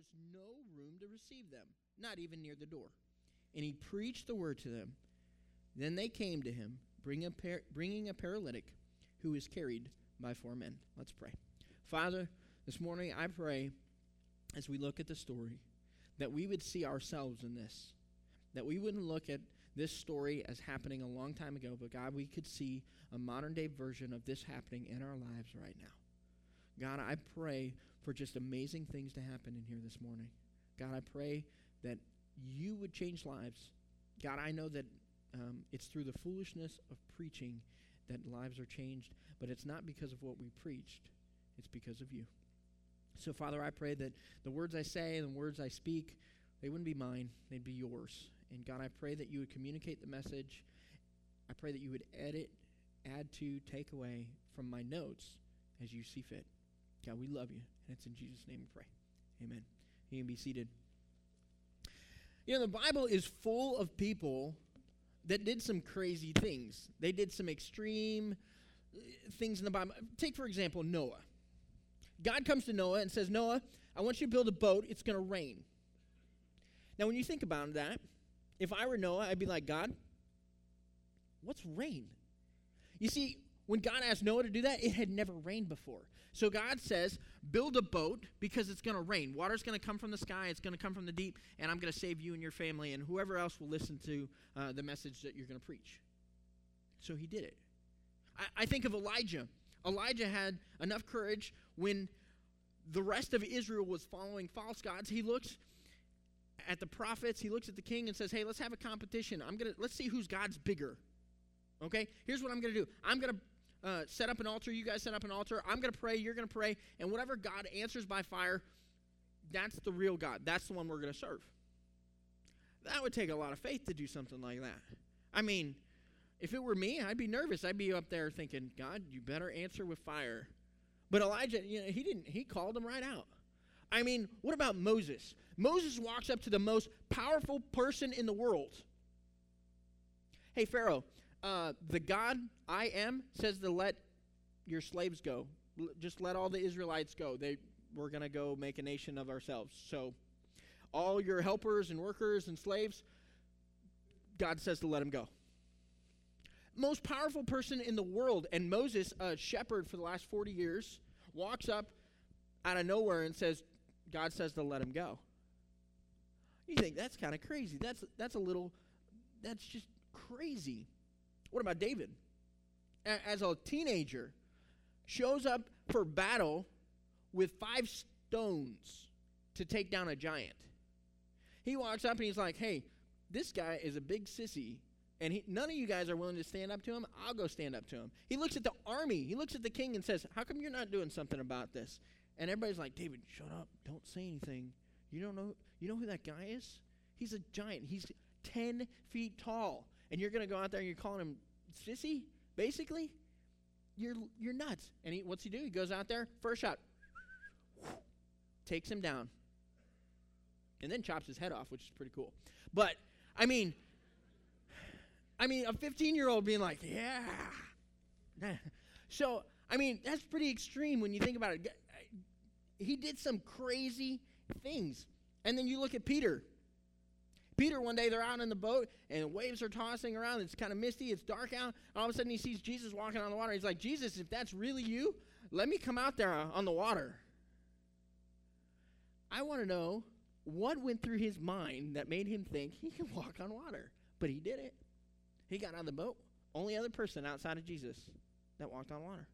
was no room to receive them, not even near the door. And he preached the word to them. Then they came to him, bring a par- bringing a paralytic who was carried by four men. Let's pray. Father, this morning I pray as we look at the story that we would see ourselves in this, that we wouldn't look at this story as happening a long time ago, but God, we could see a modern day version of this happening in our lives right now. God, I pray for just amazing things to happen in here this morning. God, I pray that you would change lives. God, I know that um, it's through the foolishness of preaching that lives are changed, but it's not because of what we preached, it's because of you. So, Father, I pray that the words I say and the words I speak, they wouldn't be mine, they'd be yours. And God, I pray that you would communicate the message. I pray that you would edit, add to, take away from my notes as you see fit. God, we love you. And it's in Jesus' name we pray. Amen. You can be seated. You know, the Bible is full of people that did some crazy things. They did some extreme uh, things in the Bible. Take, for example, Noah. God comes to Noah and says, Noah, I want you to build a boat. It's going to rain. Now, when you think about that, if I were Noah, I'd be like, God, what's rain? You see, when God asked Noah to do that, it had never rained before. So God says, build a boat because it's going to rain. Water's going to come from the sky, it's going to come from the deep, and I'm going to save you and your family and whoever else will listen to uh, the message that you're going to preach. So he did it. I, I think of Elijah. Elijah had enough courage when the rest of Israel was following false gods. He looks at the prophets, he looks at the king and says, "Hey, let's have a competition. I'm going to let's see who's god's bigger." Okay? Here's what I'm going to do. I'm going to uh, set up an altar. You guys set up an altar. I'm going to pray. You're going to pray. And whatever God answers by fire, that's the real God. That's the one we're going to serve. That would take a lot of faith to do something like that. I mean, if it were me, I'd be nervous. I'd be up there thinking, God, you better answer with fire. But Elijah, you know, he didn't. He called him right out. I mean, what about Moses? Moses walks up to the most powerful person in the world. Hey, Pharaoh, uh, the God I am says to let your slaves go. L- just let all the Israelites go. They we're going to go make a nation of ourselves. So, all your helpers and workers and slaves, God says to let them go most powerful person in the world. And Moses, a shepherd for the last 40 years, walks up out of nowhere and says, God says to let him go. You think that's kind of crazy. That's that's a little that's just crazy. What about David? As a teenager, shows up for battle with five stones to take down a giant. He walks up and he's like, "Hey, this guy is a big sissy and he, none of you guys are willing to stand up to him, I'll go stand up to him. He looks at the army, he looks at the king and says, How come you're not doing something about this? And everybody's like, David, shut up. Don't say anything. You don't know you know who that guy is? He's a giant. He's 10 feet tall. And you're going to go out there and you're calling him sissy, basically? You're, you're nuts. And he, what's he do? He goes out there, first shot, takes him down, and then chops his head off, which is pretty cool. But, I mean, I mean, a 15 year old being like, yeah. So, I mean, that's pretty extreme when you think about it. He did some crazy things. And then you look at Peter. Peter, one day they're out in the boat and waves are tossing around. It's kind of misty. It's dark out. All of a sudden he sees Jesus walking on the water. He's like, Jesus, if that's really you, let me come out there uh, on the water. I want to know what went through his mind that made him think he can walk on water. But he did it. He got out of the boat. Only other person outside of Jesus that walked on water.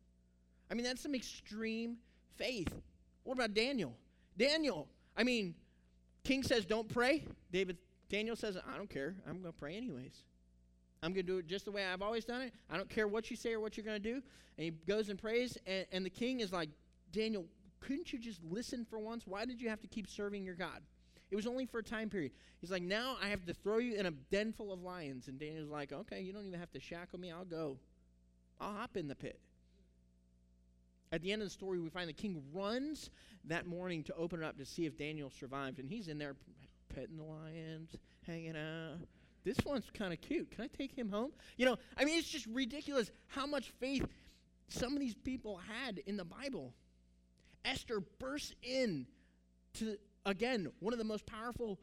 I mean, that's some extreme faith. What about Daniel? Daniel, I mean, king says don't pray. David Daniel says, I don't care. I'm going to pray anyways. I'm going to do it just the way I've always done it. I don't care what you say or what you're going to do. And he goes and prays, and, and the king is like, Daniel, couldn't you just listen for once? Why did you have to keep serving your God? It was only for a time period. He's like, now I have to throw you in a den full of lions. And Daniel's like, okay, you don't even have to shackle me. I'll go. I'll hop in the pit. At the end of the story, we find the king runs that morning to open it up to see if Daniel survived. And he's in there petting the lions, hanging out. This one's kind of cute. Can I take him home? You know, I mean, it's just ridiculous how much faith some of these people had in the Bible. Esther bursts in to again, one of the most powerful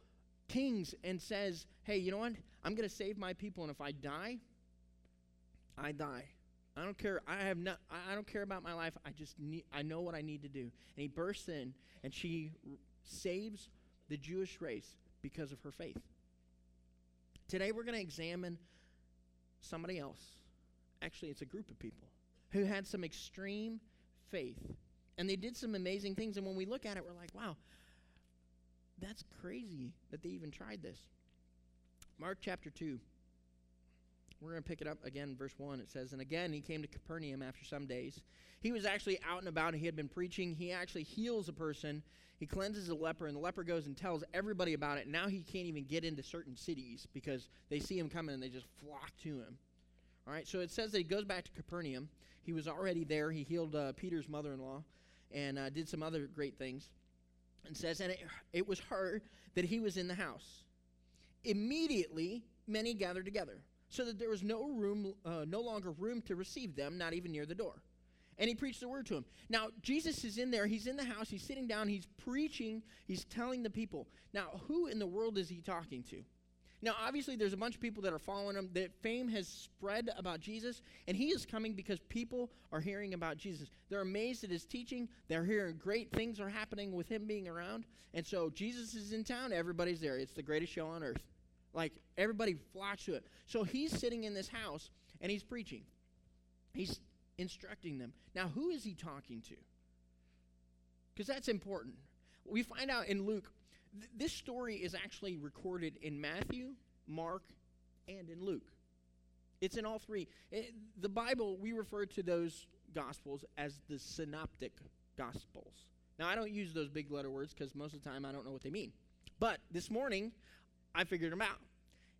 kings and says, Hey, you know what? I'm going to save my people, and if I die, I die. I don't care. I have not. I don't care about my life. I just need. I know what I need to do. And he bursts in, and she r- saves the Jewish race because of her faith. Today we're going to examine somebody else. Actually, it's a group of people who had some extreme faith, and they did some amazing things. And when we look at it, we're like, "Wow, that's crazy that they even tried this." Mark chapter two. We're going to pick it up again, verse 1. It says, And again he came to Capernaum after some days. He was actually out and about, he had been preaching. He actually heals a person. He cleanses a leper, and the leper goes and tells everybody about it. Now he can't even get into certain cities because they see him coming and they just flock to him. All right, so it says that he goes back to Capernaum. He was already there. He healed uh, Peter's mother in law and uh, did some other great things. And says, And it, it was heard that he was in the house. Immediately, many gathered together so that there was no room, uh, no longer room to receive them, not even near the door. And he preached the word to him. Now, Jesus is in there. He's in the house. He's sitting down. He's preaching. He's telling the people. Now, who in the world is he talking to? Now, obviously, there's a bunch of people that are following him. That fame has spread about Jesus, and he is coming because people are hearing about Jesus. They're amazed at his teaching. They're hearing great things are happening with him being around. And so, Jesus is in town. Everybody's there. It's the greatest show on earth. Like everybody flocks to it. So he's sitting in this house and he's preaching. He's instructing them. Now, who is he talking to? Because that's important. We find out in Luke, th- this story is actually recorded in Matthew, Mark, and in Luke. It's in all three. It, the Bible, we refer to those gospels as the synoptic gospels. Now, I don't use those big letter words because most of the time I don't know what they mean. But this morning, I figured them out.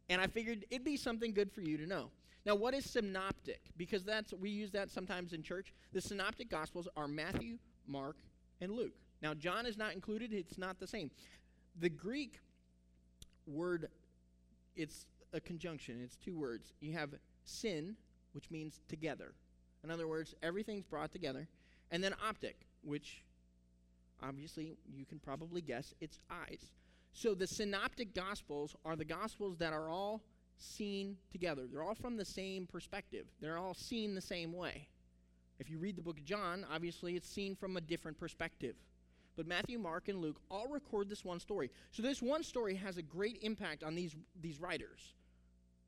And I figured it'd be something good for you to know. Now, what is synoptic? Because that's we use that sometimes in church. The synoptic gospels are Matthew, Mark, and Luke. Now, John is not included, it's not the same. The Greek word it's a conjunction, it's two words. You have syn, which means together. In other words, everything's brought together. And then optic, which obviously you can probably guess it's eyes. So the synoptic gospels are the gospels that are all seen together. They're all from the same perspective. They're all seen the same way. If you read the book of John, obviously it's seen from a different perspective. But Matthew, Mark, and Luke all record this one story. So this one story has a great impact on these, these writers.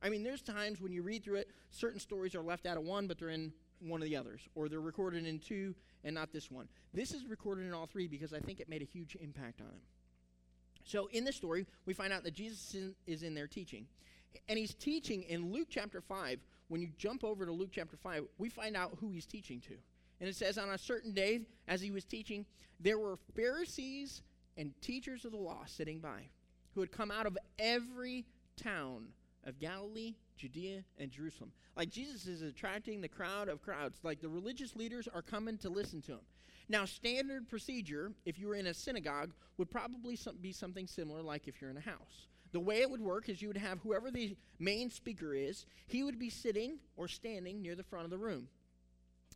I mean, there's times when you read through it, certain stories are left out of one, but they're in one of the others, or they're recorded in two and not this one. This is recorded in all three because I think it made a huge impact on him. So in this story, we find out that Jesus is in, there teaching. And he's teaching in Luke chapter 5. When you jump over to Luke chapter 5, we find out who he's teaching to. And it says, On a certain day, as he was teaching, there were Pharisees and teachers of the law sitting by, who had come out of every town of Galilee, Judea, and Jerusalem. Like Jesus is attracting the crowd of crowds. Like the religious leaders are coming to listen to him. Now, standard procedure, if you were in a synagogue, would probably be something similar like if you're in a house. The way it would work is you would have whoever the main speaker is, he would be sitting or standing near the front of the room.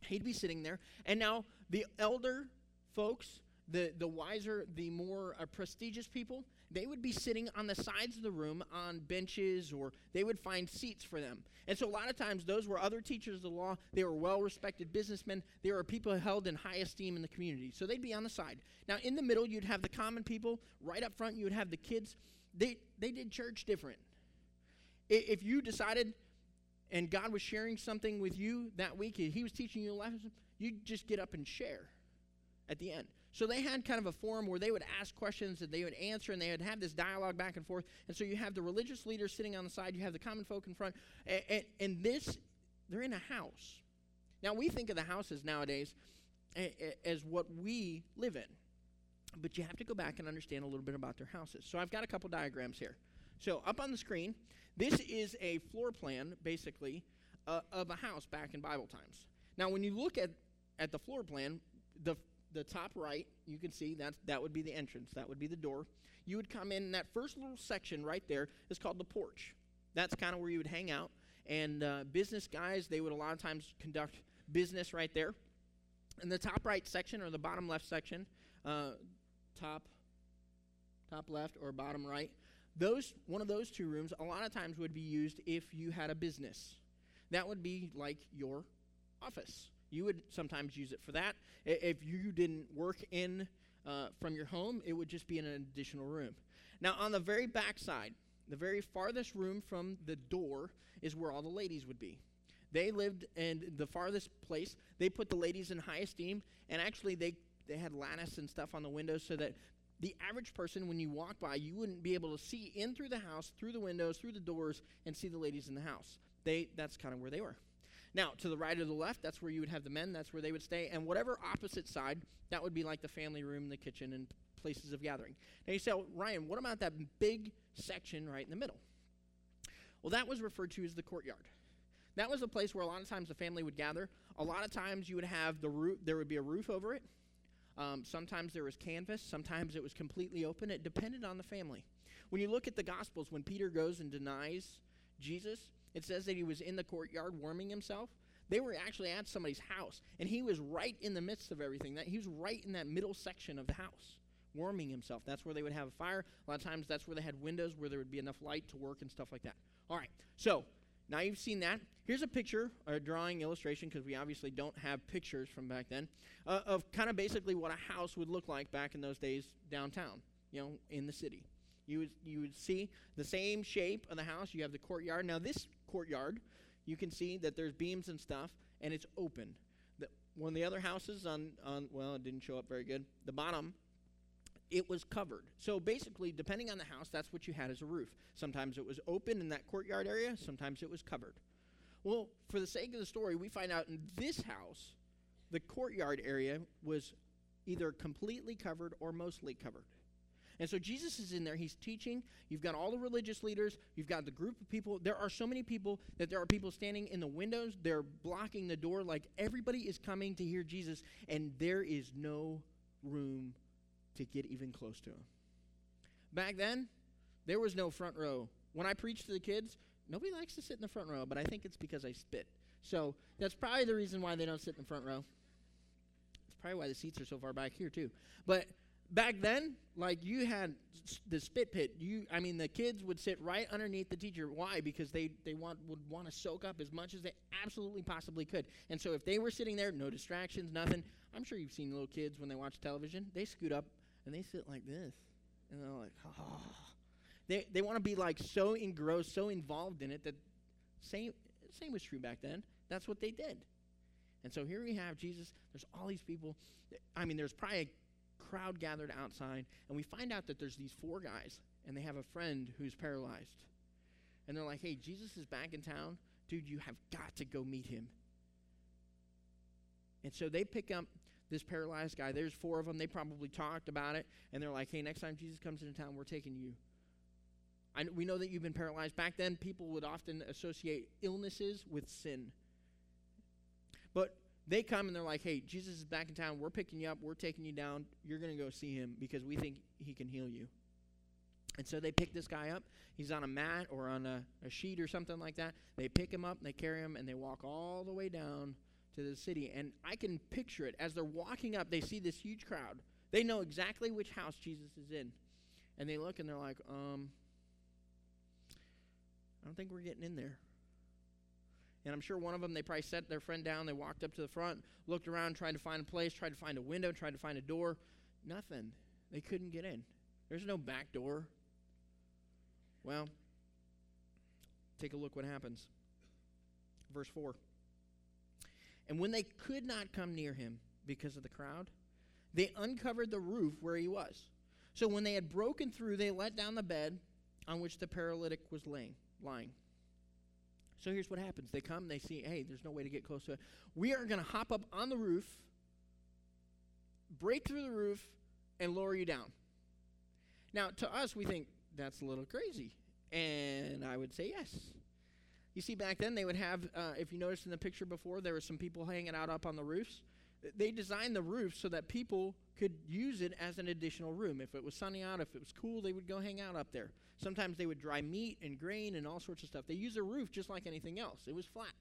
He'd be sitting there. And now the elder folks, the, the wiser, the more uh, prestigious people, they would be sitting on the sides of the room on benches or they would find seats for them. And so a lot of times those were other teachers of the law. They were well respected businessmen. They were people held in high esteem in the community. So they'd be on the side. Now in the middle, you'd have the common people. Right up front, you would have the kids. They, they did church different. If you decided and God was sharing something with you that week, He was teaching you a lesson, you'd just get up and share at the end. So they had kind of a forum where they would ask questions and they would answer and they would have this dialogue back and forth. And so you have the religious leaders sitting on the side, you have the common folk in front, and, and, and this, they're in a house. Now we think of the houses nowadays as what we live in. But you have to go back and understand a little bit about their houses. So I've got a couple diagrams here. So up on the screen, this is a floor plan, basically, uh, of a house back in Bible times. Now, when you look at, at the floor plan, the the top right, you can see that that would be the entrance. That would be the door. You would come in, that first little section right there is called the porch. That's kind of where you would hang out. And uh, business guys, they would a lot of times conduct business right there. In the top right section or the bottom left section, uh, top top left or bottom right. Those one of those two rooms a lot of times would be used if you had a business. That would be like your office. You would sometimes use it for that. If you didn't work in uh, from your home, it would just be in an additional room. Now, on the very back side, the very farthest room from the door is where all the ladies would be. They lived in the farthest place. They put the ladies in high esteem, and actually, they, they had lattice and stuff on the windows so that the average person, when you walk by, you wouldn't be able to see in through the house, through the windows, through the doors, and see the ladies in the house. They, that's kind of where they were. Now, to the right or the left, that's where you would have the men, that's where they would stay. And whatever opposite side, that would be like the family room, the kitchen, and places of gathering. Now you say, well, Ryan, what about that big section right in the middle? Well, that was referred to as the courtyard. That was a place where a lot of times the family would gather. A lot of times you would have the roof, there would be a roof over it. Um, sometimes there was canvas, sometimes it was completely open. It depended on the family. When you look at the Gospels, when Peter goes and denies Jesus, it says that he was in the courtyard warming himself. They were actually at somebody's house, and he was right in the midst of everything. That he was right in that middle section of the house, warming himself. That's where they would have a fire. A lot of times, that's where they had windows where there would be enough light to work and stuff like that. All right, so now you've seen that. Here's a picture, or a drawing illustration, because we obviously don't have pictures from back then, uh, of kind of basically what a house would look like back in those days downtown, you know, in the city. You would, you would see the same shape of the house. You have the courtyard. Now, this courtyard, you can see that there's beams and stuff, and it's open. The, one of the other houses on, on, well, it didn't show up very good. The bottom, it was covered. So basically, depending on the house, that's what you had as a roof. Sometimes it was open in that courtyard area, sometimes it was covered. Well, for the sake of the story, we find out in this house, the courtyard area was either completely covered or mostly covered. And so Jesus is in there, he's teaching. You've got all the religious leaders, you've got the group of people. There are so many people that there are people standing in the windows, they're blocking the door like everybody is coming to hear Jesus, and there is no room to get even close to him. Back then, there was no front row. When I preach to the kids, nobody likes to sit in the front row, but I think it's because I spit. So that's probably the reason why they don't sit in the front row. It's probably why the seats are so far back here, too. But back then, like you had the spit pit. You, I mean, the kids would sit right underneath the teacher. Why? Because they they want would want to soak up as much as they absolutely possibly could. And so if they were sitting there, no distractions, nothing. I'm sure you've seen little kids when they watch television. They scoot up and they sit like this, and they're like, oh. They they want to be like so engrossed, so involved in it that same same was true back then. That's what they did. And so here we have Jesus. There's all these people. I mean, there's probably crowd gathered outside, and we find out that there's these four guys, and they have a friend who's paralyzed. And they're like, hey, Jesus is back in town. Dude, you have got to go meet him. And so they pick up this paralyzed guy. There's four of them. They probably talked about it, and they're like, hey, next time Jesus comes into town, we're taking you. I, we know that you've been paralyzed. Back then, people would often associate illnesses with sin. But they come and they're like, hey, Jesus is back in town. We're picking you up. We're taking you down. You're going to go see him because we think he can heal you. And so they pick this guy up. He's on a mat or on a, a sheet or something like that. They pick him up and they carry him and they walk all the way down to the city. And I can picture it. As they're walking up, they see this huge crowd. They know exactly which house Jesus is in. And they look and they're like, um, I don't think we're getting in there. And I'm sure one of them, they probably set their friend down. They walked up to the front, looked around, tried to find a place, tried to find a window, tried to find a door. Nothing. They couldn't get in. There's no back door. Well, take a look what happens. Verse 4. And when they could not come near him because of the crowd, they uncovered the roof where he was. So when they had broken through, they let down the bed on which the paralytic was laying, lying. So here's what happens they come, they see, hey, there's no way to get close to it. We are going to hop up on the roof, break through the roof, and lower you down. Now, to us, we think that's a little crazy. And I would say yes. You see, back then they would have, uh, if you noticed in the picture before, there were some people hanging out up on the roofs. They designed the roof so that people could use it as an additional room. If it was sunny out, if it was cool, they would go hang out up there. Sometimes they would dry meat and grain and all sorts of stuff. They used a roof just like anything else. It was flat.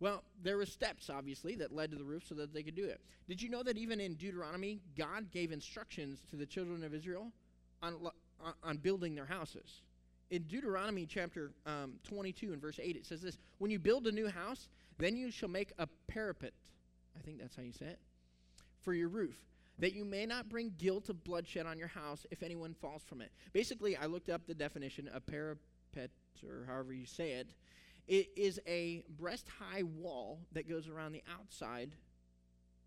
Well, there were steps, obviously, that led to the roof so that they could do it. Did you know that even in Deuteronomy, God gave instructions to the children of Israel on, on building their houses. In Deuteronomy chapter um, 22 and verse 8, it says this When you build a new house, then you shall make a parapet. I think that's how you say it. For your roof, that you may not bring guilt of bloodshed on your house if anyone falls from it. Basically, I looked up the definition of parapet, or however you say it. It is a breast high wall that goes around the outside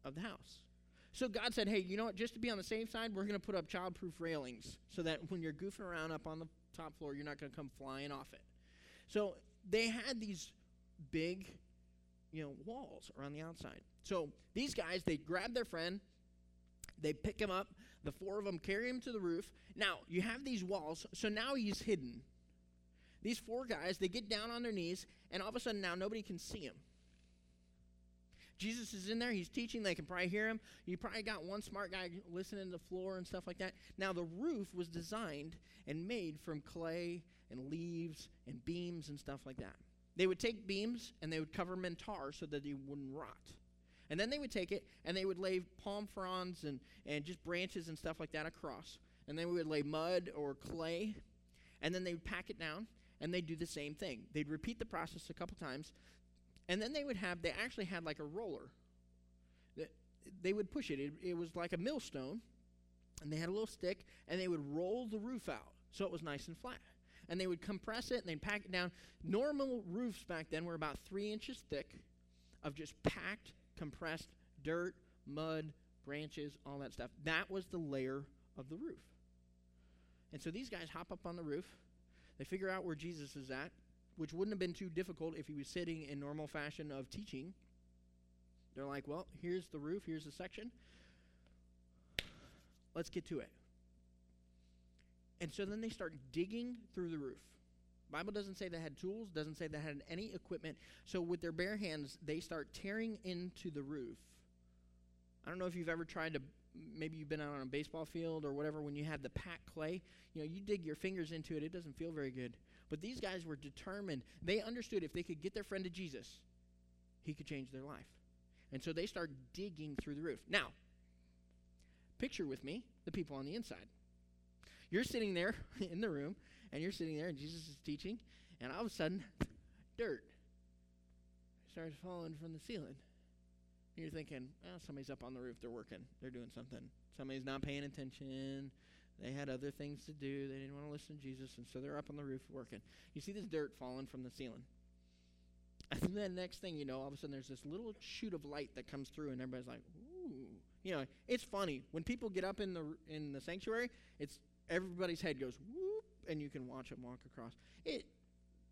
of the house. So God said, hey, you know what? Just to be on the safe side, we're going to put up childproof railings so that when you're goofing around up on the top floor, you're not going to come flying off it. So they had these big, you know, walls around the outside. So these guys, they grab their friend, they pick him up, the four of them carry him to the roof. Now, you have these walls, so now he's hidden. These four guys, they get down on their knees, and all of a sudden now nobody can see him. Jesus is in there, he's teaching, they can probably hear him. You probably got one smart guy listening to the floor and stuff like that. Now, the roof was designed and made from clay and leaves and beams and stuff like that. They would take beams and they would cover them in tar so that they wouldn't rot. And then they would take it and they would lay palm fronds and, and just branches and stuff like that across. And then we would lay mud or clay. And then they would pack it down and they'd do the same thing. They'd repeat the process a couple times. And then they would have, they actually had like a roller. That they would push it. it. It was like a millstone. And they had a little stick and they would roll the roof out so it was nice and flat. And they would compress it and they'd pack it down. Normal roofs back then were about three inches thick of just packed compressed dirt, mud, branches, all that stuff. That was the layer of the roof. And so these guys hop up on the roof. They figure out where Jesus is at, which wouldn't have been too difficult if he was sitting in normal fashion of teaching. They're like, well, here's the roof, here's the section. Let's get to it. And so then they start digging through the roof. Bible doesn't say they had tools, doesn't say they had any equipment. So with their bare hands, they start tearing into the roof. I don't know if you've ever tried to maybe you've been out on a baseball field or whatever when you have the packed clay, you know, you dig your fingers into it, it doesn't feel very good. But these guys were determined. They understood if they could get their friend to Jesus, he could change their life. And so they start digging through the roof. Now, picture with me the people on the inside. You're sitting there in the room and you're sitting there and Jesus is teaching, and all of a sudden, dirt starts falling from the ceiling. And you're thinking, oh, somebody's up on the roof, they're working, they're doing something. Somebody's not paying attention. They had other things to do. They didn't want to listen to Jesus, and so they're up on the roof working. You see this dirt falling from the ceiling. And then next thing you know, all of a sudden there's this little shoot of light that comes through, and everybody's like, "Ooh!" You know, it's funny when people get up in the in the sanctuary. It's everybody's head goes whoop, and you can watch them walk across. It,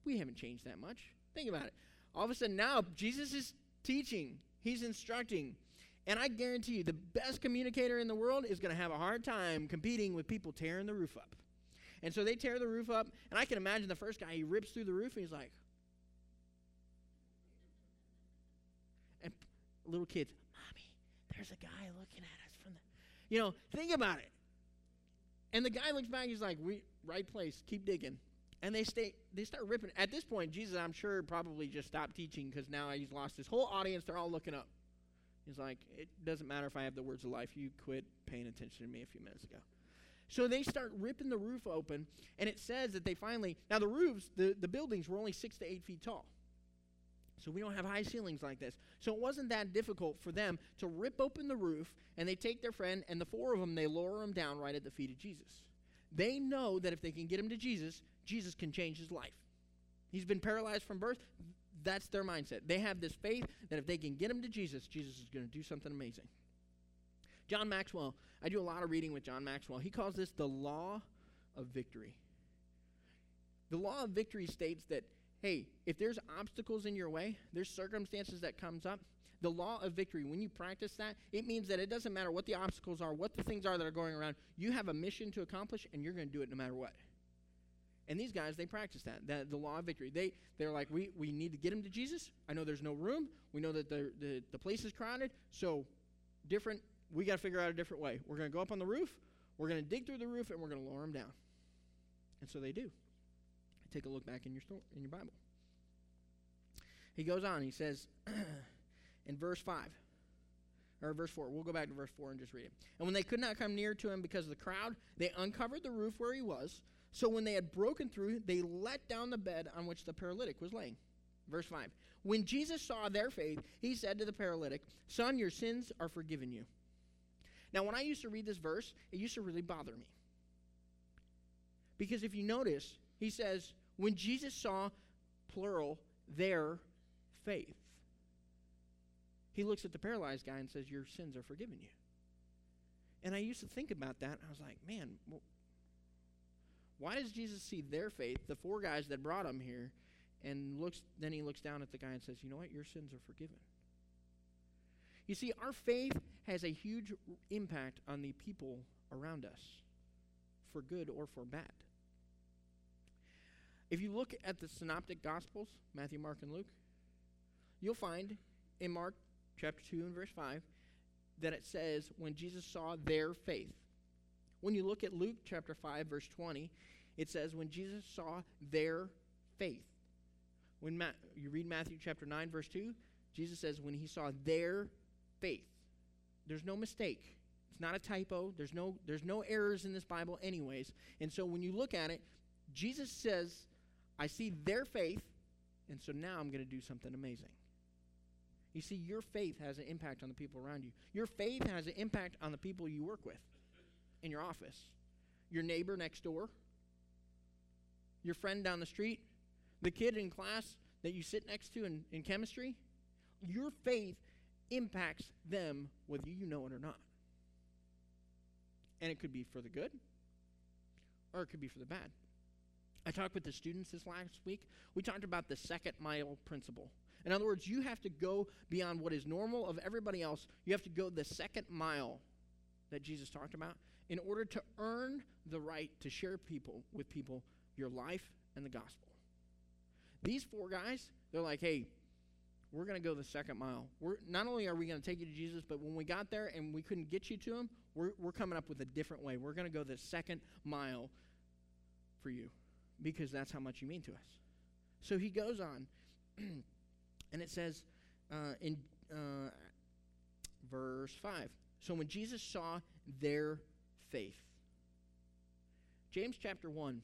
we haven't changed that much. Think about it. All of a sudden now, Jesus is teaching, he's instructing. And I guarantee you, the best communicator in the world is going to have a hard time competing with people tearing the roof up. And so they tear the roof up, and I can imagine the first guy, he rips through the roof, and he's like, and little kids, Mommy, there's a guy looking at us from the. You know, think about it. And the guy looks back, he's like, we, right place, keep digging. And they stay, they start ripping. At this point, Jesus, I'm sure, probably just stopped teaching because now he's lost his whole audience. They're all looking up. He's like, it doesn't matter if I have the words of life. You quit paying attention to me a few minutes ago. So they start ripping the roof open, and it says that they finally, now the roofs, the, the buildings were only six to eight feet tall. So we don't have high ceilings like this. So it wasn't that difficult for them to rip open the roof, and they take their friend, and the four of them, they lower him down right at the feet of Jesus. They know that if they can get him to Jesus, Jesus can change his life. He's been paralyzed from birth. That's their mindset. They have this faith that if they can get him to Jesus, Jesus is going to do something amazing. John Maxwell, I do a lot of reading with John Maxwell. He calls this the law of victory. The law of victory states that hey, if there's obstacles in your way, there's circumstances that comes up, the law of victory, when you practice that, it means that it doesn't matter what the obstacles are, what the things are that are going around. You have a mission to accomplish, and you're going to do it no matter what. And these guys, they practice that, that the law of victory. They, they're like, we, we need to get him to Jesus. I know there's no room. We know that the, the, the place is crowded. So, different, we got to figure out a different way. We're going to go up on the roof, we're going to dig through the roof, and we're going to lower him down. And so they do. Take a look back in your, sto- in your Bible. He goes on, he says, in verse 5 or verse 4. We'll go back to verse 4 and just read it. And when they could not come near to him because of the crowd, they uncovered the roof where he was. So when they had broken through, they let down the bed on which the paralytic was laying. Verse 5. When Jesus saw their faith, he said to the paralytic, Son, your sins are forgiven you. Now, when I used to read this verse, it used to really bother me. Because if you notice, he says, when Jesus saw, plural, their faith, he looks at the paralyzed guy and says, Your sins are forgiven you. And I used to think about that. I was like, man, well, why does Jesus see their faith, the four guys that brought him here, and looks then he looks down at the guy and says, You know what? Your sins are forgiven. You see, our faith has a huge impact on the people around us, for good or for bad. If you look at the synoptic gospels, Matthew, Mark, and Luke, you'll find in Mark chapter 2 and verse 5 that it says when Jesus saw their faith. When you look at Luke chapter 5 verse 20, it says when Jesus saw their faith. When Ma- you read Matthew chapter 9 verse 2, Jesus says when he saw their faith. There's no mistake. It's not a typo. There's no there's no errors in this Bible anyways. And so when you look at it, Jesus says, I see their faith, and so now I'm going to do something amazing. You see, your faith has an impact on the people around you. Your faith has an impact on the people you work with in your office, your neighbor next door, your friend down the street, the kid in class that you sit next to in, in chemistry. Your faith impacts them whether you know it or not. And it could be for the good, or it could be for the bad. I talked with the students this last week. We talked about the second mile principle. In other words, you have to go beyond what is normal of everybody else. You have to go the second mile that Jesus talked about in order to earn the right to share people with people your life and the gospel. These four guys, they're like, hey, we're going to go the second mile. We're, not only are we going to take you to Jesus, but when we got there and we couldn't get you to him, we're, we're coming up with a different way. We're going to go the second mile for you because that's how much you mean to us. So he goes on, and it says uh, in uh, verse 5 So when Jesus saw their faith, James chapter 1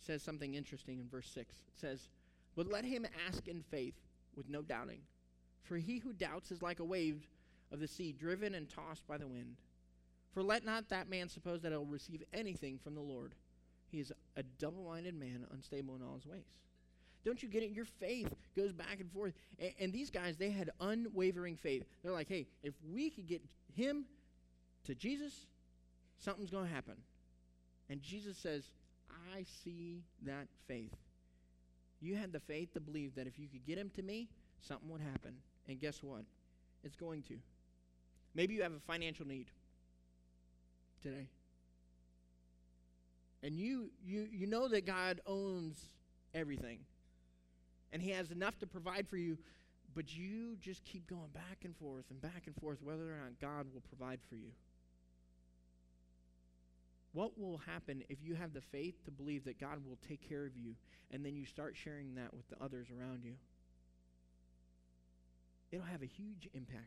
says something interesting in verse 6. It says, But let him ask in faith with no doubting. For he who doubts is like a wave of the sea, driven and tossed by the wind. For let not that man suppose that he'll receive anything from the Lord. He is a double minded man, unstable in all his ways. Don't you get it? Your faith goes back and forth. And, and, these guys, they had unwavering faith. They're like, hey, if we could get him to Jesus, something's going to happen. And Jesus says, I see that faith. You had the faith to believe that if you could get him to me, something would happen. And guess what? It's going to. Maybe you have a financial need today and you you you know that God owns everything and he has enough to provide for you but you just keep going back and forth and back and forth whether or not God will provide for you. What will happen if you have the faith to believe that God will take care of you and then you start sharing that with the others around you? It'll have a huge impact.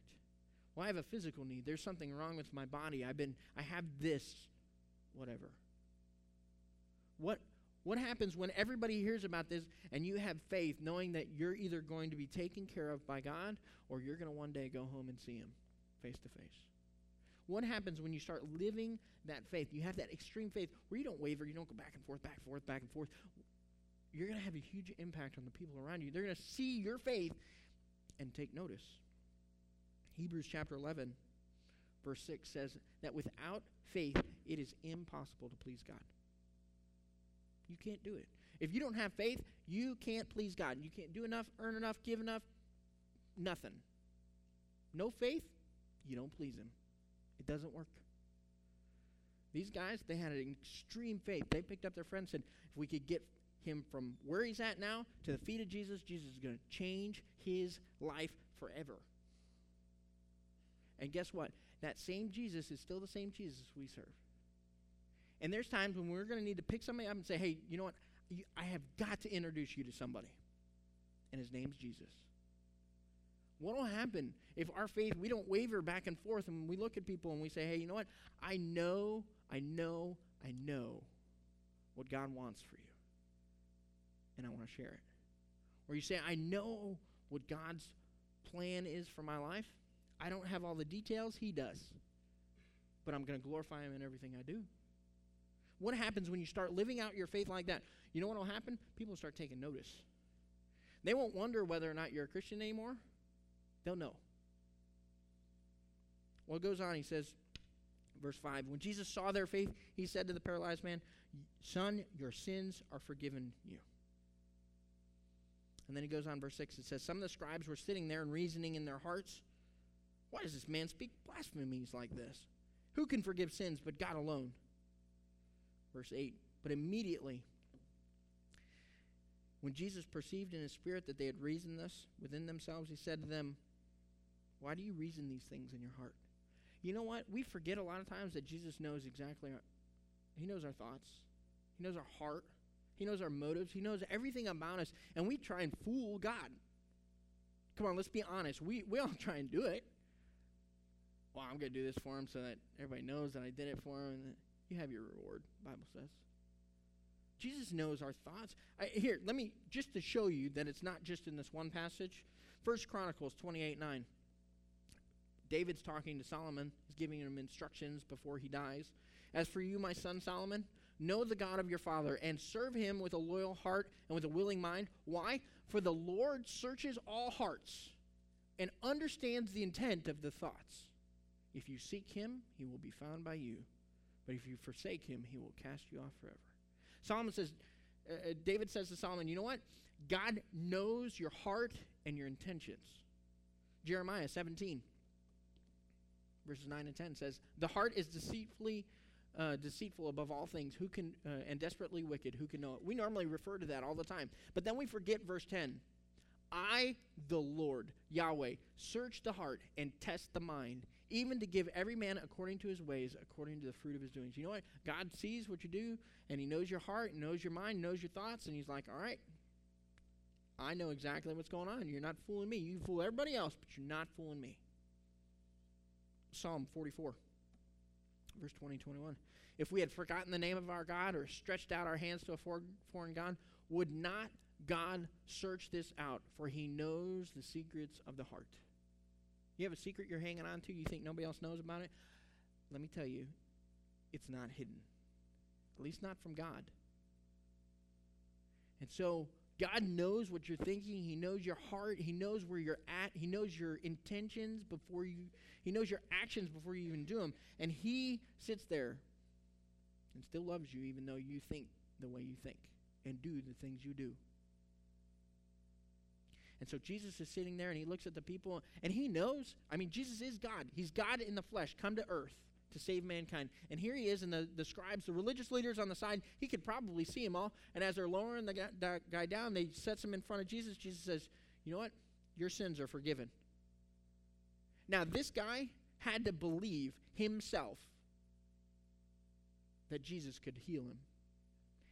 Well i have a physical need. There's something wrong with my body. I've been i have this whatever. What, what happens when everybody hears about this and you have faith knowing that you're either going to be taken care of by God or you're going to one day go home and see Him face to face? What happens when you start living that faith? You have that extreme faith where you don't waver, you don't go back and forth, back and forth, back and forth. You're going to have a huge impact on the people around you. They're going to see your faith and take notice. Hebrews chapter 11, verse 6 says that without faith, it is impossible to please God. You can't do it. If you don't have faith, you can't please God. You can't do enough, earn enough, give enough, nothing. No faith, you don't please Him. It doesn't work. These guys, they had an extreme faith. They picked up their friend and said, if we could get him from where he's at now to the feet of Jesus, Jesus is going to change his life forever. And guess what? That same Jesus is still the same Jesus we serve. And there's times when we're going to need to pick somebody up and say, hey, you know what? I have got to introduce you to somebody. And his name's Jesus. What will happen if our faith, we don't waver back and forth and we look at people and we say, hey, you know what? I know, I know, I know what God wants for you. And I want to share it. Or you say, I know what God's plan is for my life. I don't have all the details, He does. But I'm going to glorify Him in everything I do. What happens when you start living out your faith like that? You know what will happen? People start taking notice. They won't wonder whether or not you're a Christian anymore. They'll know. Well, it goes on. He says, verse 5 When Jesus saw their faith, he said to the paralyzed man, Son, your sins are forgiven you. And then he goes on, verse 6. It says, Some of the scribes were sitting there and reasoning in their hearts, Why does this man speak blasphemies like this? Who can forgive sins but God alone? Verse 8. But immediately, when Jesus perceived in his spirit that they had reasoned this within themselves, he said to them, Why do you reason these things in your heart? You know what? We forget a lot of times that Jesus knows exactly, our, he knows our thoughts, he knows our heart, he knows our motives, he knows everything about us, and we try and fool God. Come on, let's be honest. We, we all try and do it. Well, I'm going to do this for him so that everybody knows that I did it for him. You have your reward, Bible says. Jesus knows our thoughts. I, here, let me, just to show you that it's not just in this one passage. First Chronicles 28 9. David's talking to Solomon. He's giving him instructions before he dies. As for you, my son Solomon, know the God of your father and serve him with a loyal heart and with a willing mind. Why? For the Lord searches all hearts and understands the intent of the thoughts. If you seek him, he will be found by you. But if you forsake him, he will cast you off forever. Solomon says, uh, uh David says to Solomon, you know what? God knows your heart and your intentions. Jeremiah 17, verses 9 and 10 says, The heart is deceitfully uh, deceitful above all things, who can uh, and desperately wicked, who can know it? We normally refer to that all the time, but then we forget verse 10. I, the Lord, Yahweh, search the heart and test the mind, even to give every man according to his ways, according to the fruit of his doings. You know what? God sees what you do, and he knows your heart, knows your mind, knows your thoughts, and he's like, all right, I know exactly what's going on. You're not fooling me. You fool everybody else, but you're not fooling me. Psalm 44 verse 20, 21. If we had forgotten the name of our God or stretched out our hands to a foreign God, would not God search this out? For he knows the secrets of the heart. You have a secret you're hanging on to, you think nobody else knows about it? Let me tell you, it's not hidden. At least not from God. And so God knows what you're thinking. He knows your heart. He knows where you're at. He knows your intentions before you, He knows your actions before you even do them. And He sits there and still loves you even though you think the way you think and do the things you do. And so Jesus is sitting there and he looks at the people and he knows. I mean, Jesus is God. He's God in the flesh, come to earth to save mankind. And here he is, and the, the scribes, the religious leaders on the side, he could probably see them all. And as they're lowering the guy, the guy down, they sets him in front of Jesus. Jesus says, You know what? Your sins are forgiven. Now, this guy had to believe himself that Jesus could heal him,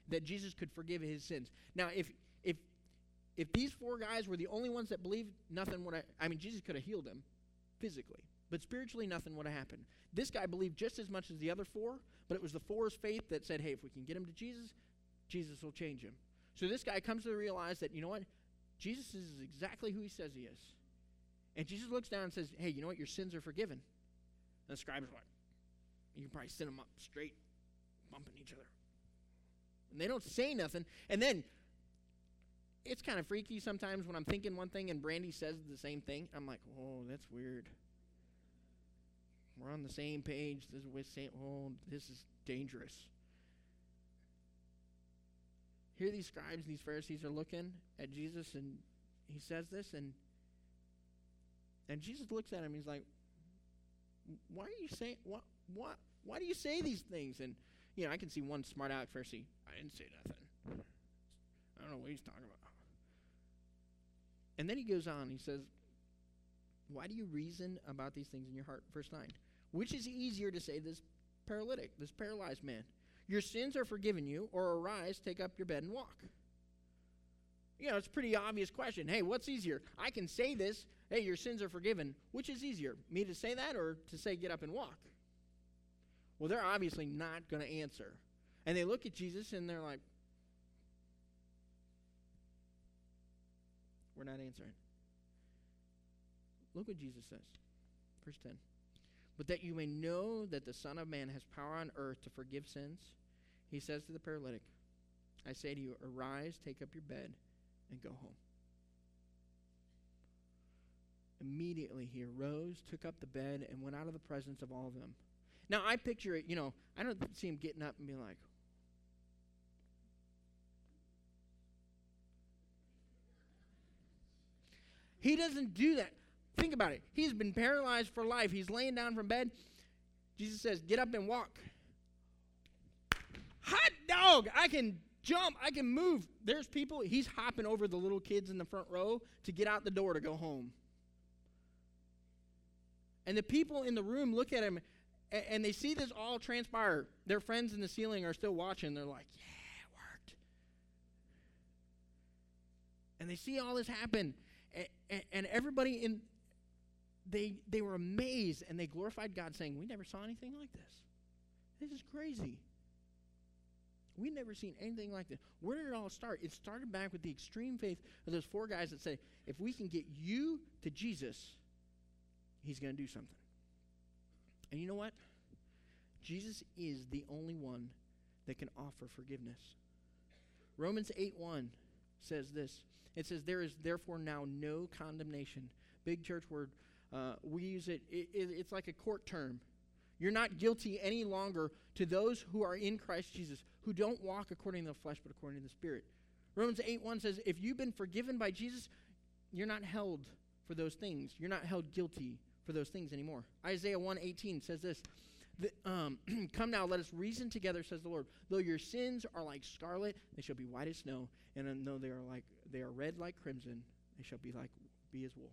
that Jesus could forgive his sins. Now, if if these four guys were the only ones that believed, nothing would have, I mean, Jesus could have healed them physically. But spiritually, nothing would have happened. This guy believed just as much as the other four, but it was the four's faith that said, hey, if we can get him to Jesus, Jesus will change him. So this guy comes to realize that, you know what? Jesus is exactly who he says he is. And Jesus looks down and says, hey, you know what? Your sins are forgiven. And the scribes are like, you can probably send them up straight, bumping each other. And they don't say nothing. And then it's kind of freaky sometimes when I'm thinking one thing and Brandy says the same thing. I'm like, oh, that's weird. We're on the same page. This is saying, oh, this is dangerous. Here, these scribes, and these Pharisees are looking at Jesus, and he says this, and and Jesus looks at him. He's like, "Why are you saying what? What? Why do you say these things?" And you know, I can see one smart aleck Pharisee. I didn't say nothing. I don't know what he's talking about. And then he goes on. He says, "Why do you reason about these things in your heart?" Verse nine. Which is easier to say, this paralytic, this paralyzed man? Your sins are forgiven you, or arise, take up your bed, and walk. You know, it's a pretty obvious question. Hey, what's easier? I can say this, hey, your sins are forgiven, which is easier, me to say that or to say, get up and walk? Well, they're obviously not going to answer. And they look at Jesus and they're like, we're not answering. Look what Jesus says. Verse 10. But that you may know that the Son of Man has power on earth to forgive sins, he says to the paralytic, I say to you, arise, take up your bed, and go home. Immediately he arose, took up the bed, and went out of the presence of all of them. Now I picture it, you know, I don't see him getting up and being like, He doesn't do that. Think about it. He's been paralyzed for life. He's laying down from bed. Jesus says, Get up and walk. Hot dog! I can jump. I can move. There's people. He's hopping over the little kids in the front row to get out the door to go home. And the people in the room look at him and, and they see this all transpire. Their friends in the ceiling are still watching. They're like, Yeah, it worked. And they see all this happen. And, everybody in they they were amazed and they glorified God, saying, We never saw anything like this. This is crazy. We've never seen anything like this. Where did it all start? It started back with the extreme faith of those four guys that say, if we can get you to Jesus, he's going to do something. And you know what? Jesus is the only one that can offer forgiveness. Romans 8 1 says this it says, There is therefore now no condemnation. Big church word. Uh, we use it, it, it, it's like a court term. You're not guilty any longer to those who are in Christ Jesus, who don't walk according to the flesh, but according to the Spirit. Romans 8 1 says, If you've been forgiven by Jesus, you're not held for those things. You're not held guilty for those things anymore. Isaiah 1 18 says this. Um, Come now, let us reason together, says the Lord. Though your sins are like scarlet, they shall be white as snow, and though they are like they are red like crimson, they shall be like be as wool.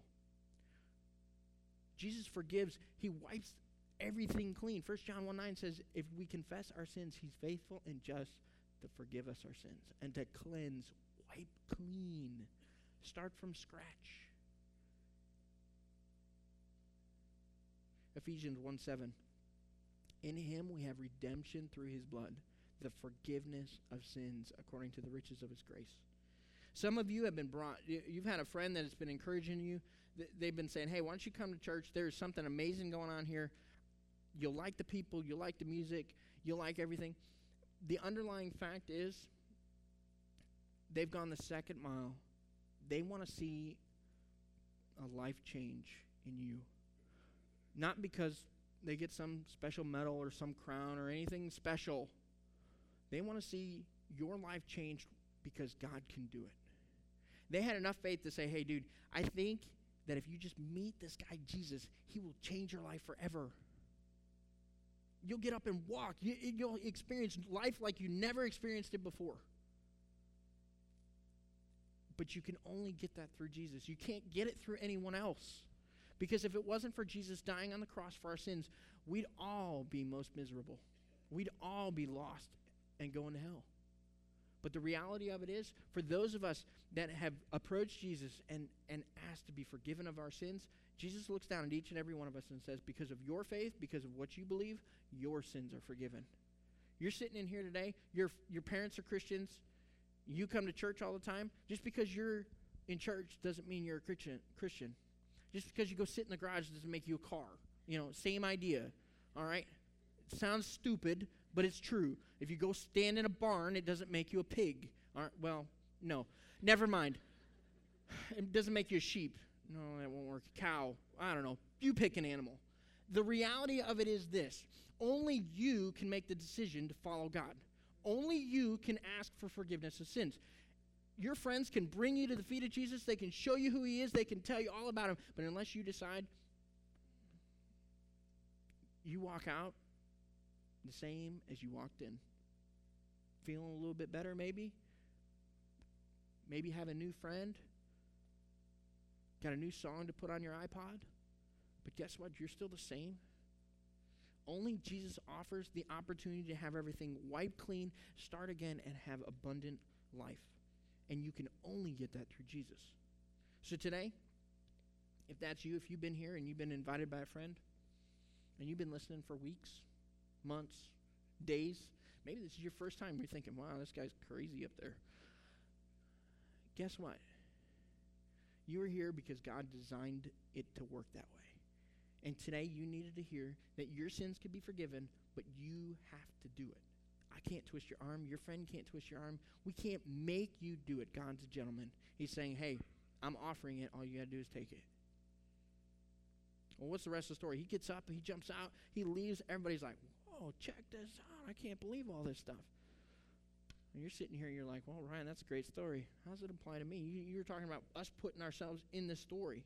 Jesus forgives, he wipes everything clean. 1 John 1 9 says, If we confess our sins, he's faithful and just to forgive us our sins and to cleanse, wipe clean, start from scratch. Ephesians 1 7. In him we have redemption through his blood, the forgiveness of sins according to the riches of his grace. Some of you have been brought, you've had a friend that has been encouraging you. They've been saying, hey, why don't you come to church? There's something amazing going on here. You'll like the people, you'll like the music, you'll like everything. The underlying fact is they've gone the second mile. They want to see a life change in you. Not because they get some special medal or some crown or anything special. They want to see your life changed because God can do it. They had enough faith to say, hey, dude, I think that if you just meet this guy, Jesus, he will change your life forever. You'll get up and walk. You, will experience life like you never experienced it before. But you can only get that through Jesus. You can't get it through anyone else. Because if it wasn't for Jesus dying on the cross for our sins, we'd all be most miserable. We'd all be lost and going to hell. But the reality of it is, for those of us that have approached Jesus and, and asked to be forgiven of our sins, Jesus looks down at each and every one of us and says, Because of your faith, because of what you believe, your sins are forgiven. You're sitting in here today, your, your parents are Christians, you come to church all the time. Just because you're in church doesn't mean you're a Christian. Christian. Just because you go sit in the garage doesn't make you a car. You know, same idea. All right? It sounds stupid, but it's true. If you go stand in a barn, it doesn't make you a pig. All right? Well, no. Never mind. It doesn't make you a sheep. No, that won't work. Cow. I don't know. You pick an animal. The reality of it is this only you can make the decision to follow God. Only you can ask for forgiveness of sins your friends can bring you to the feet of Jesus, they can show you who he is, they can tell you all about him, but unless you decide, you walk out the same as you walked in. Feeling a little bit better, maybe? Maybe have a new friend? Got a new song to put on your iPod? But guess what? You're still the same. Only Jesus offers the opportunity to have everything wiped clean, start again, and have abundant life. And you can only get that through Jesus. So today, If that's you, if you've been here and you've been invited by a friend and you've been listening for weeks, months, days, maybe this is your first time, you're thinking, wow, this guy's crazy up there. Guess what? You are here because God designed it to work that way. And today you needed to hear that your sins could be forgiven, but you have to do it. I can't twist your arm. Your friend can't twist your arm. We can't make you do it. God's a gentleman. He's saying, hey, I'm offering it. All you got to do is take it. Well, what's the rest of the story? He gets up, he jumps out, he leaves. Everybody's like, whoa, check this out. I can't believe all this stuff. And you're sitting here, you're like, well, Ryan, that's a great story. How does it apply to me? You, you're talking about us putting ourselves in the story.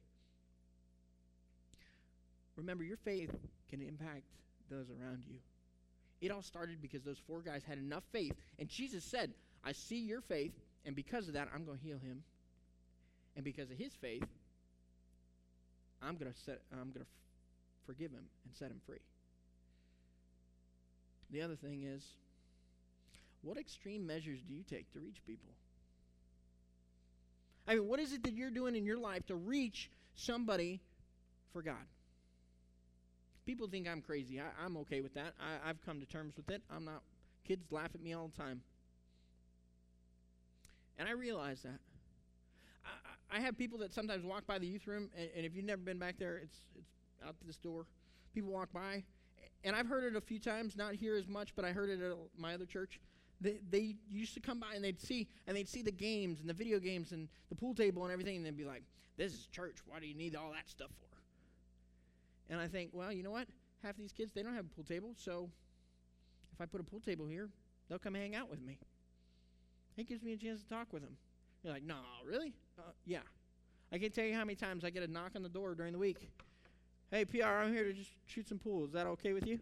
Remember, your faith can impact those around you. It all started because those four guys had enough faith, and Jesus said, I see your faith, and because of that, I'm going to heal him. And because of his faith, I'm going to set I'm going to f- forgive him and set him free. The other thing is what extreme measures do you take to reach people? I mean, what is it that you're doing in your life to reach somebody for God? People think I'm crazy. I, am okay with that. I, I've come to terms with it. I'm not. Kids laugh at me all the time. And I realize that. I, I have people that sometimes walk by the youth room, and, and if you've never been back there, it's, it's out this door. People walk by, and I've heard it a few times, not here as much, but I heard it at my other church. They, they used to come by and they'd see and they'd see the games and the video games and the pool table and everything, and they'd be like, "This is church. Why do you need all that stuff for?" And I think, well, you know what? Half these kids, they don't have a pool table, so if I put a pool table here, they'll come hang out with me. It gives me a chance to talk with them. You're like, no, really? Uh, yeah. I can't tell you how many times I get a knock on the door during the week. Hey, PR, I'm here to just shoot some pool. Is that okay with you?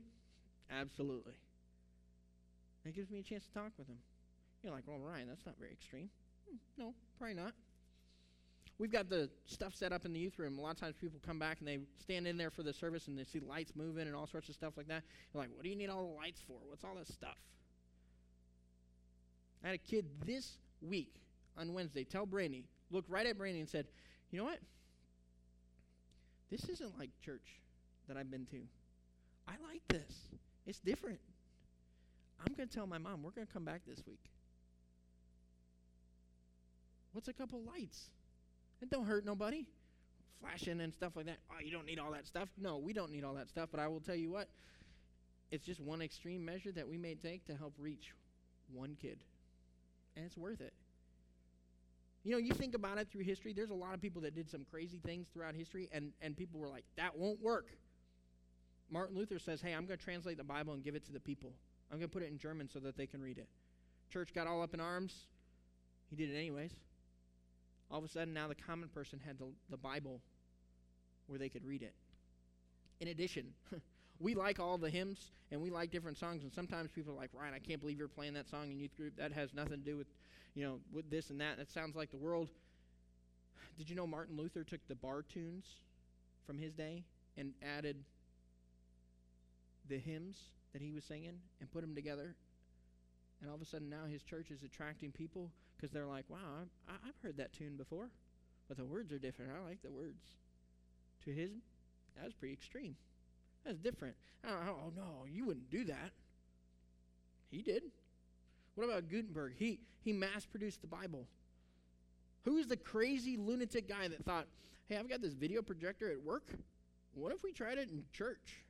Absolutely. It gives me a chance to talk with them. You're like, well, Ryan, that's not very extreme. Hmm, no, probably not. We've got the stuff set up in the youth room. A lot of times people come back and they stand in there for the service and they see lights moving and all sorts of stuff like that. You're like, what do you need all the lights for? What's all this stuff? I had a kid this week on Wednesday tell Brandy, looked right at Brandy and said, you know what? This isn't like church that I've been to. I like this. It's different. I'm going to tell my mom we're going to come back this week. What's a couple lights? It don't hurt nobody. Flashing and stuff like that. Oh, you don't need all that stuff. No, we don't need all that stuff. But I will tell you what, it's just one extreme measure that we may take to help reach one kid. And it's worth it. You know, you think about it through history, there's a lot of people that did some crazy things throughout history, and, and people were like, that won't work. Martin Luther says, hey, I'm going to translate the Bible and give it to the people. I'm going to put it in German so that they can read it. Church got all up in arms. He did it anyways all of a sudden now the common person had the, the Bible where they could read it. In addition, we like all the hymns and we like different songs, and sometimes people are like, Ryan, I can't believe you're playing that song in youth group. That has nothing to do with, you know, with this and that. That sounds like the world. Did you know Martin Luther took the bar tunes from his day and added the hymns that he was singing and put them together? And all of a sudden now his church is attracting people because they're like, wow, I, I've heard that tune before, but the words are different. I like the words. To his, that was pretty extreme. That's different. Oh, no, you wouldn't do that. He did. What about Gutenberg? He he mass produced the Bible. Who is the crazy lunatic guy that thought, hey, I've got this video projector at work. What if we tried it in church?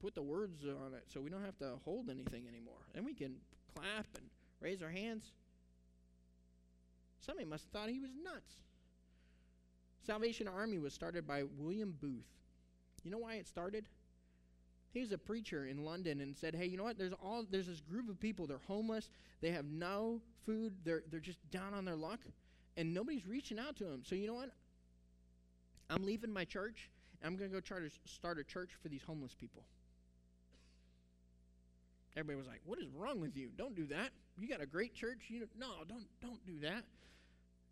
Put the words on it so we don't have to hold anything anymore. And we can clap and raise our hands. Somebody must have thought he was nuts. Salvation Army was started by William Booth. You know why it started? He was a preacher in London and said, "Hey, you know what? There's all there's this group of people. They're homeless. They have no food. They're they're just down on their luck, and nobody's reaching out to them. So you know what? I'm leaving my church. I'm going to go try to start a church for these homeless people." Everybody was like, "What is wrong with you? Don't do that. You got a great church. You no, don't don't do that."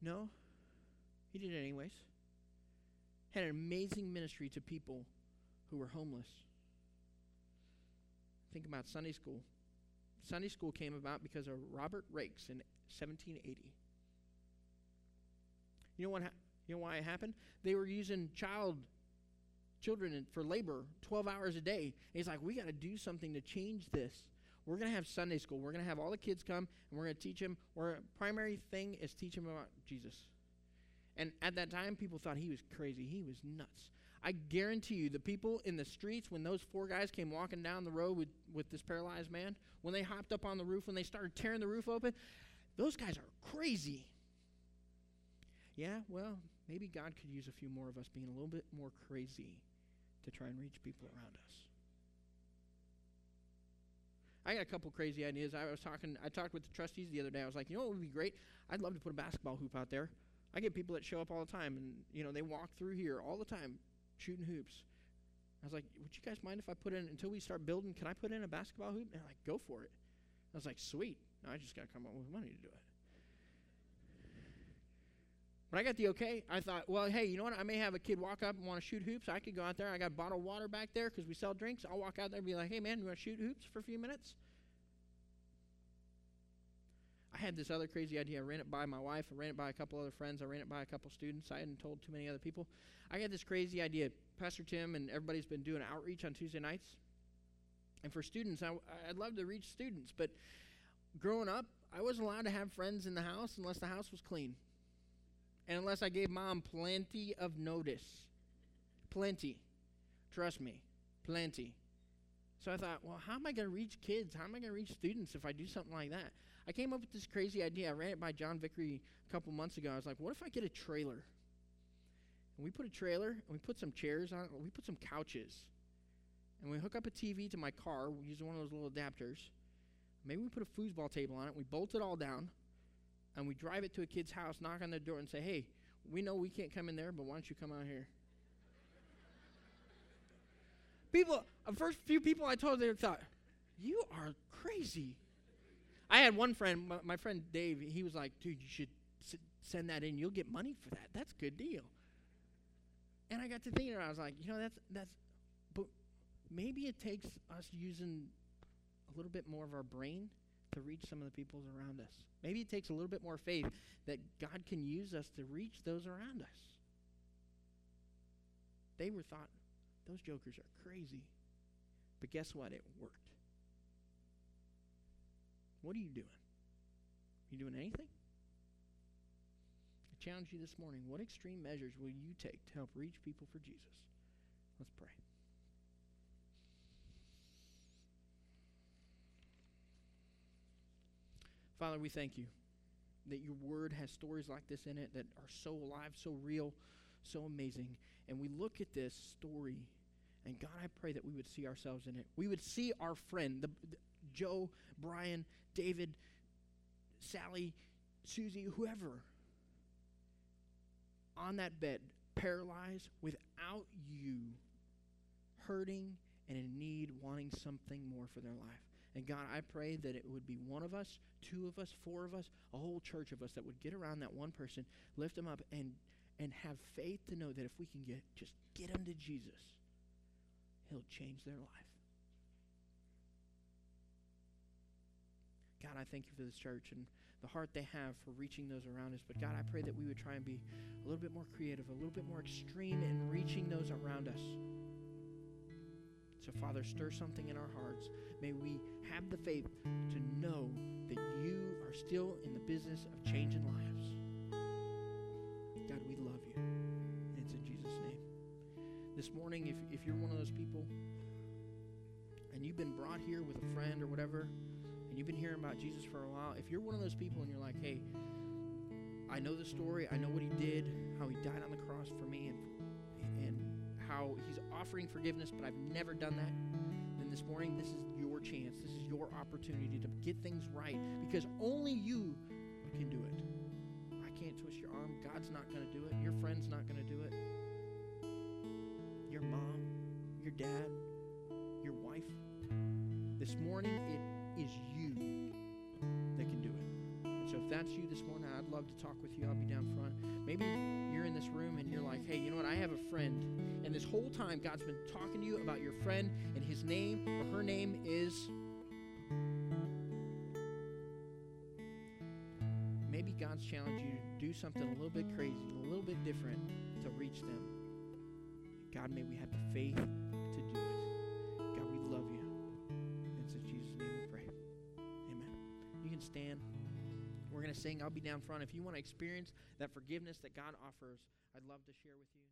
No, he did it anyways. Had an amazing ministry to people who were homeless. Think about Sunday school. Sunday school came about because of Robert Raikes in 1780. You know what? Ha- you know why it happened? They were using child children for labor 12 hours a day. And he's like, we got to do something to change this. We're going to have Sunday school. We're going to have all the kids come, and we're going to teach them. Our primary thing is teach them about Jesus. And at that time, people thought he was crazy. He was nuts. I guarantee you, the people in the streets, when those four guys came walking down the road with, with this paralyzed man, when they hopped up on the roof, when they started tearing the roof open, those guys are crazy. Yeah, well, maybe God could use a few more of us being a little bit more crazy to try and reach people around us. I got a couple crazy ideas. I was talking, I talked with the trustees the other day. I was like, you know what would be great? I'd love to put a basketball hoop out there. I get people that show up all the time, and you know they walk through here all the time, shooting hoops. I was like, would you guys mind if I put in until we start building? Can I put in a basketball hoop? And they're like, go for it. I was like, sweet. Now I just got to come up with money to do it. When I got the okay, I thought, well, hey, you know what? I may have a kid walk up and want to shoot hoops. I could go out there. I got bottled water back there because we sell drinks. I'll walk out there and be like, hey, man, you want to shoot hoops for a few minutes? I had this other crazy idea. I ran it by my wife. I ran it by a couple other friends. I ran it by a couple students. I hadn't told too many other people. I had this crazy idea. Pastor Tim and everybody's been doing outreach on Tuesday nights. And for students, I, I'd love to reach students. But growing up, I wasn't allowed to have friends in the house unless the house was clean and unless I gave mom plenty of notice. Plenty. Trust me, plenty. So I thought, well, how am I going to reach kids? How am I going to reach students if I do something like that? I came up with this crazy idea. I ran it by John Vickery a couple months ago. I was like, what if I get a trailer? And we put a trailer and we put some chairs on it, we put some couches. And we hook up a TV to my car. Use one of those little adapters. Maybe we put a foosball table on it. We bolt it all down and we drive it to a kid's house, knock on their door, and say, hey, we know we can't come in there, but why don't you come out here? people, the first few people I told, they thought, you are crazy. I had one friend, my, my friend Dave, he was like, dude, you should s- send that in. You'll get money for that. That's a good deal. And I got to thinking, I was like, you know, that's, that's, but maybe it takes us using a little bit more of our brain to reach some of the peoples around us. Maybe it takes a little bit more faith that God can use us to reach those around us. They were thought, those jokers are crazy. But guess what? It worked. What are you doing? You doing anything? I challenge you this morning. What extreme measures will you take to help reach people for Jesus? Let's pray. Father, we thank you that your word has stories like this in it that are so alive, so real, so amazing. And we look at this story, and God, I pray that we would see ourselves in it. We would see our friend, the, the Joe, Brian, David, Sally, Susie, whoever, on that bed, paralyzed, without you, hurting and in need, wanting something more for their life. And God, I pray that it would be one of us, two of us, four of us, a whole church of us that would get around that one person, lift them up, and and have faith to know that if we can get just get them to Jesus, He'll change their life. God, I thank you for this church and the heart they have for reaching those around us. But God, I pray that we would try and be a little bit more creative, a little bit more extreme in reaching those around us. So, Father, stir something in our hearts. May we have the faith to know that you are still in the business of changing lives. God, we love you. It's in Jesus' name. This morning, if, if you're one of those people and you've been brought here with a friend or whatever, and you've been hearing about Jesus for a while, if you're one of those people and you're like, hey, I know the story, I know what he did, how he died on the cross for me, and how he's offering forgiveness, but I've never done that, then this morning, this is your chance. This is your opportunity to get things right because only you can do it. I can't twist your arm. God's not going to do it. Your friend's not going to do it. Your mom, your dad, your wife. This morning, it is you that can do it. If that's you this morning, I'd love to talk with you. I'll be down front. Maybe you're in this room and you're like, hey, you know what? I have a friend. And this whole time, God's been talking to you about your friend, and his name or her name is. Maybe God's challenged you to do something a little bit crazy, a little bit different to reach them. God, may we have the faith to do it. God, we love you. It's in Jesus' name we pray. Amen. You can stand. We're going to sing. I'll be down front. If you want to experience that forgiveness that God offers, I'd love to share with you.